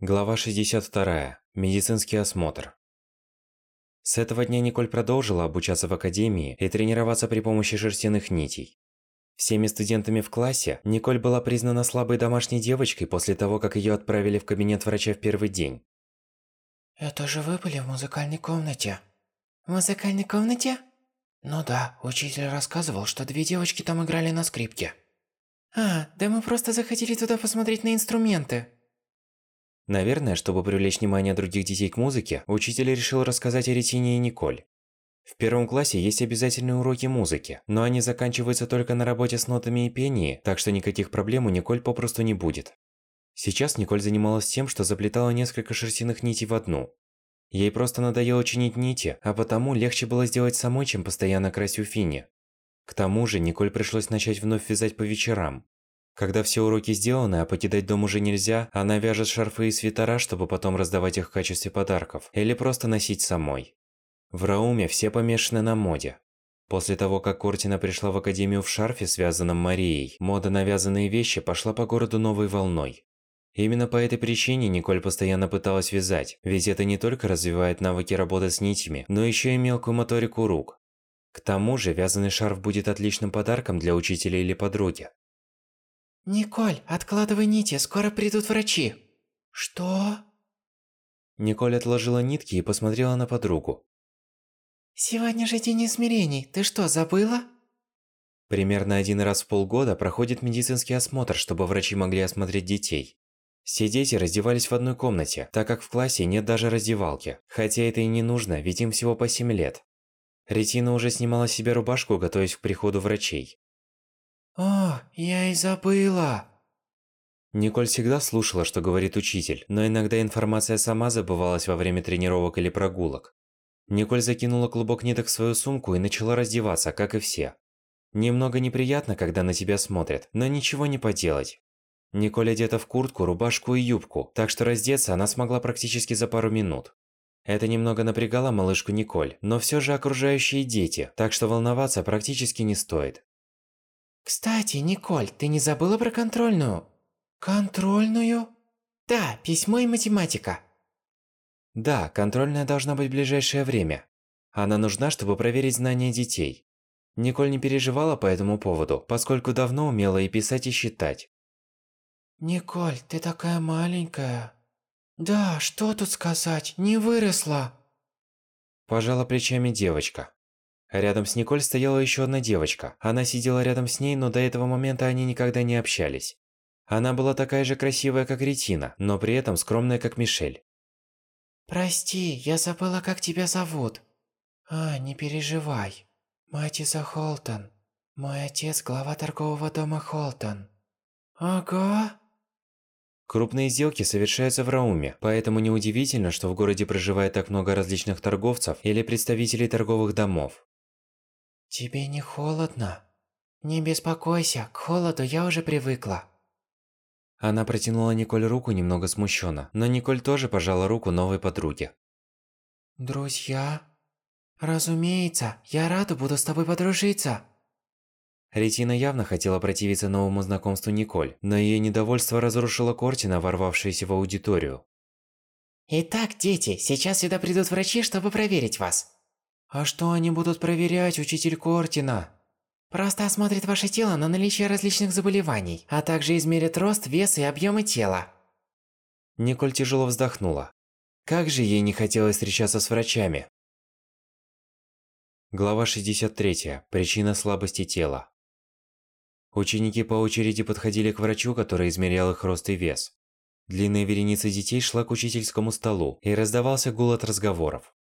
Глава 62. Медицинский осмотр. С этого дня Николь продолжила обучаться в академии и тренироваться при помощи шерстяных нитей. Всеми студентами в классе Николь была признана слабой домашней девочкой после того, как её отправили в кабинет врача в первый день. Это же вы были в музыкальной комнате? В музыкальной комнате? Ну да, учитель рассказывал, что две девочки там играли на скрипке. А, да мы просто захотели туда посмотреть на инструменты. Наверное, чтобы привлечь внимание других детей к музыке, учитель решил рассказать о Ретине и Николь. В первом классе есть обязательные уроки музыки, но они заканчиваются только на работе с нотами и пении, так что никаких проблем у Николь попросту не будет. Сейчас Николь занималась тем, что заплетала несколько шерстяных нитей в одну. Ей просто надоело чинить нити, а потому легче было сделать самой, чем постоянно красть у Фини. К тому же Николь пришлось начать вновь вязать по вечерам. Когда все уроки сделаны, а покидать дом уже нельзя, она вяжет шарфы и свитера, чтобы потом раздавать их в качестве подарков, или просто носить самой. В Рауме все помешаны на моде. После того, как Кортина пришла в академию в шарфе, связанном Марией, мода на вязаные вещи пошла по городу новой волной. Именно по этой причине Николь постоянно пыталась вязать, ведь это не только развивает навыки работы с нитями, но еще и мелкую моторику рук. К тому же, вязаный шарф будет отличным подарком для учителя или подруги. Николь, откладывай нити, скоро придут врачи. Что? Николь отложила нитки и посмотрела на подругу. Сегодня же день измерений, ты что, забыла? Примерно один раз в полгода проходит медицинский осмотр, чтобы врачи могли осмотреть детей. Все дети раздевались в одной комнате, так как в классе нет даже раздевалки. Хотя это и не нужно, ведь им всего по 7 лет. Ретина уже снимала себе рубашку, готовясь к приходу врачей. «О, я и забыла!» Николь всегда слушала, что говорит учитель, но иногда информация сама забывалась во время тренировок или прогулок. Николь закинула клубок ниток в свою сумку и начала раздеваться, как и все. Немного неприятно, когда на тебя смотрят, но ничего не поделать. Николь одета в куртку, рубашку и юбку, так что раздеться она смогла практически за пару минут. Это немного напрягало малышку Николь, но все же окружающие дети, так что волноваться практически не стоит. Кстати, Николь, ты не забыла про контрольную? Контрольную? Да, письмо и математика. Да, контрольная должна быть в ближайшее время. Она нужна, чтобы проверить знания детей. Николь не переживала по этому поводу, поскольку давно умела и писать, и считать. Николь, ты такая маленькая. Да, что тут сказать, не выросла. Пожала плечами девочка. Рядом с Николь стояла еще одна девочка. Она сидела рядом с ней, но до этого момента они никогда не общались. Она была такая же красивая, как Ретина, но при этом скромная, как Мишель. Прости, я забыла, как тебя зовут. А, не переживай. Матиса Холтон. Мой отец глава торгового дома Холтон. Ага. Крупные сделки совершаются в Рауме, поэтому неудивительно, что в городе проживает так много различных торговцев или представителей торговых домов. Тебе не холодно? Не беспокойся, к холоду я уже привыкла. Она протянула Николь руку немного смущенно, но Николь тоже пожала руку новой подруге. Друзья? Разумеется, я рада буду с тобой подружиться. Ретина явно хотела противиться новому знакомству Николь, но ее недовольство разрушило Кортина, ворвавшаяся в аудиторию. Итак, дети, сейчас сюда придут врачи, чтобы проверить вас. А что они будут проверять, учитель Кортина? Просто осмотрят ваше тело на наличие различных заболеваний, а также измерят рост, вес и объемы тела. Николь тяжело вздохнула. Как же ей не хотелось встречаться с врачами. Глава 63. Причина слабости тела. Ученики по очереди подходили к врачу, который измерял их рост и вес. Длинная вереница детей шла к учительскому столу, и раздавался гул от разговоров.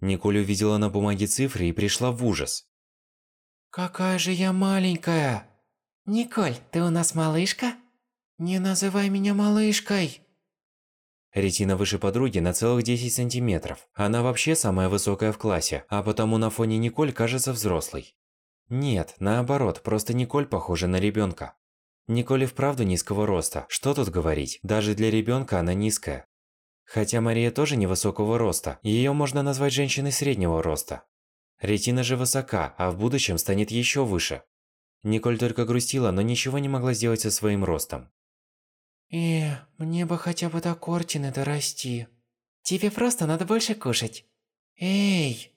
Николь увидела на бумаге цифры и пришла в ужас. Какая же я маленькая. Николь, ты у нас малышка? Не называй меня малышкой. Ретина выше подруги на целых 10 сантиметров. Она вообще самая высокая в классе, а потому на фоне Николь кажется взрослой. Нет, наоборот, просто Николь похожа на ребенка. Николь и вправду низкого роста. Что тут говорить? Даже для ребенка она низкая. Хотя Мария тоже невысокого роста, ее можно назвать женщиной среднего роста. Ретина же высока, а в будущем станет еще выше. Николь только грустила, но ничего не могла сделать со своим ростом. Э, мне бы хотя бы до Кортины дорасти. Тебе просто надо больше кушать. Эй!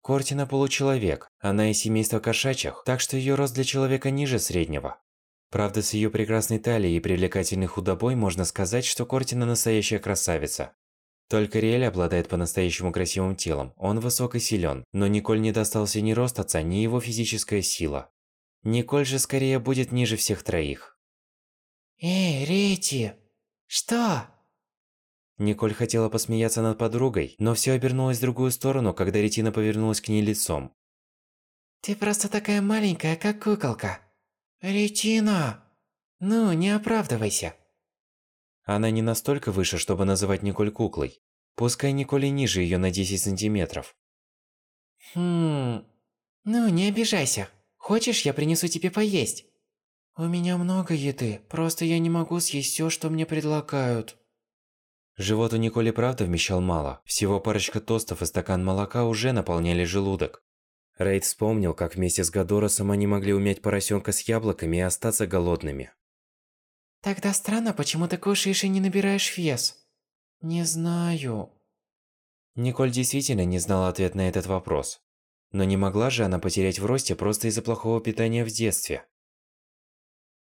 Кортина получеловек, она из семейства кошачьих, так что ее рост для человека ниже среднего. Правда, с ее прекрасной талией и привлекательной худобой можно сказать, что Кортина настоящая красавица. Только Риэль обладает по-настоящему красивым телом, он высок и силен, но Николь не достался ни рост отца, ни его физическая сила. Николь же скорее будет ниже всех троих. Эй, Рити! Что? Николь хотела посмеяться над подругой, но все обернулось в другую сторону, когда Ретина повернулась к ней лицом. Ты просто такая маленькая, как куколка. Ретина! Ну, не оправдывайся. Она не настолько выше, чтобы называть Николь куклой. Пускай Николь и ниже ее на 10 сантиметров. Хм... Ну, не обижайся. Хочешь, я принесу тебе поесть? У меня много еды, просто я не могу съесть все, что мне предлагают. Живот у Николи правда вмещал мало. Всего парочка тостов и стакан молока уже наполняли желудок. Рейд вспомнил, как вместе с Гадоросом они могли умять поросенка с яблоками и остаться голодными. Тогда странно, почему ты кушаешь и не набираешь вес. Не знаю. Николь действительно не знала ответ на этот вопрос. Но не могла же она потерять в росте просто из-за плохого питания в детстве.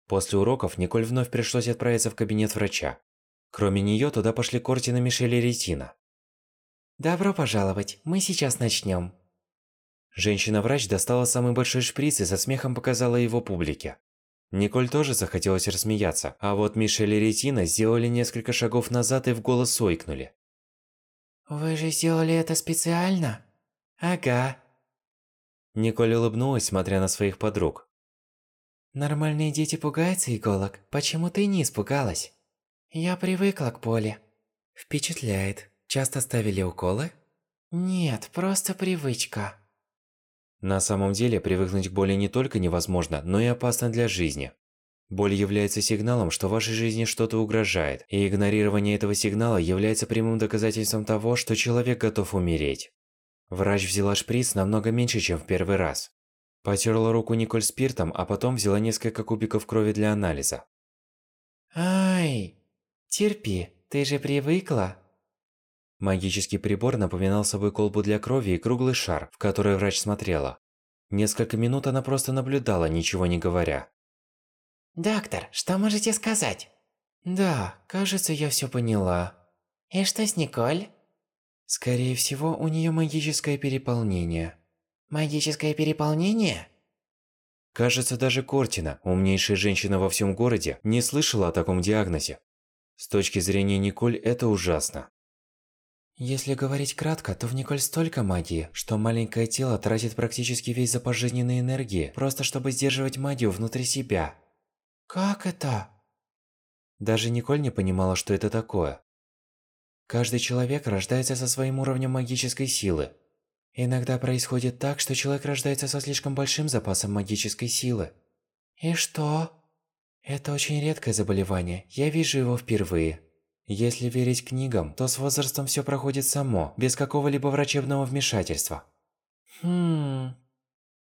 После уроков Николь вновь пришлось отправиться в кабинет врача. Кроме неё, туда пошли Кортина, Мишель и Ретина. «Добро пожаловать, мы сейчас начнём». Женщина-врач достала самый большой шприц и со смехом показала его публике. Николь тоже захотелось рассмеяться, а вот Мишель и Ретина сделали несколько шагов назад и в голос ойкнули. «Вы же сделали это специально?» «Ага». Николь улыбнулась, смотря на своих подруг. Нормальные дети пугаются иголок, почему ты не испугалась? Я привыкла к боли. Впечатляет. Часто ставили уколы? Нет, просто привычка. На самом деле, привыкнуть к боли не только невозможно, но и опасно для жизни. Боль является сигналом, что вашей жизни что-то угрожает, и игнорирование этого сигнала является прямым доказательством того, что человек готов умереть. Врач взяла шприц намного меньше, чем в первый раз. Потерла руку Николь спиртом, а потом взяла несколько кубиков крови для анализа. Ай, терпи, ты же привыкла. Магический прибор напоминал собой колбу для крови и круглый шар, в который врач смотрела. Несколько минут она просто наблюдала, ничего не говоря. «Доктор, что можете сказать?» «Да, кажется, я все поняла». «И что с Николь?» «Скорее всего, у нее магическое переполнение». Магическое переполнение? Кажется, даже Кортина, умнейшая женщина во всем городе, не слышала о таком диагнозе. С точки зрения Николь, это ужасно. Если говорить кратко, то в Николь столько магии, что маленькое тело тратит практически весь запас жизненной энергии, просто чтобы сдерживать магию внутри себя. Как это? Даже Николь не понимала, что это такое. Каждый человек рождается со своим уровнем магической силы, Иногда происходит так, что человек рождается со слишком большим запасом магической силы. И что? Это очень редкое заболевание, я вижу его впервые. Если верить книгам, то с возрастом все проходит само, без какого-либо врачебного вмешательства. Хм...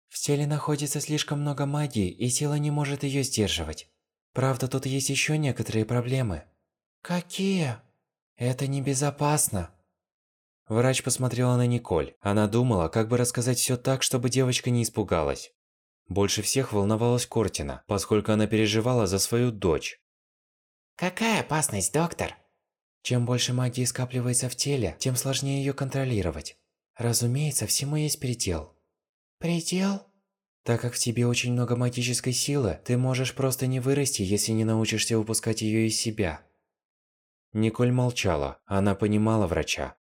В теле находится слишком много магии, и тело не может ее сдерживать. Правда, тут есть еще некоторые проблемы. Какие? Это небезопасно. Врач посмотрела на Николь. Она думала, как бы рассказать все так, чтобы девочка не испугалась. Больше всех волновалась Кортина, поскольку она переживала за свою дочь. Какая опасность, доктор? Чем больше магии скапливается в теле, тем сложнее ее контролировать. Разумеется, всему есть предел. Предел? Так как в тебе очень много магической силы, ты можешь просто не вырасти, если не научишься выпускать ее из себя. Николь молчала. Она понимала врача.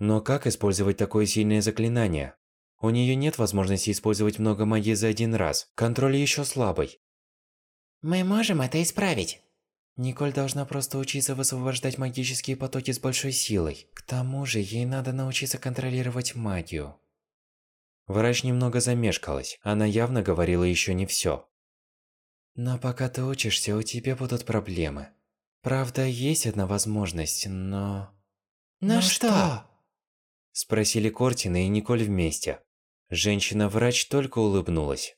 Но как использовать такое сильное заклинание? У нее нет возможности использовать много магии за один раз. Контроль еще слабый. Мы можем это исправить. Николь должна просто учиться высвобождать магические потоки с большой силой. К тому же, ей надо научиться контролировать магию. Врач немного замешкалась. Она явно говорила еще не все. Но пока ты учишься, у тебя будут проблемы. Правда, есть одна возможность, но... Но, но что? что? Спросили Кортина и Николь вместе. Женщина-врач только улыбнулась.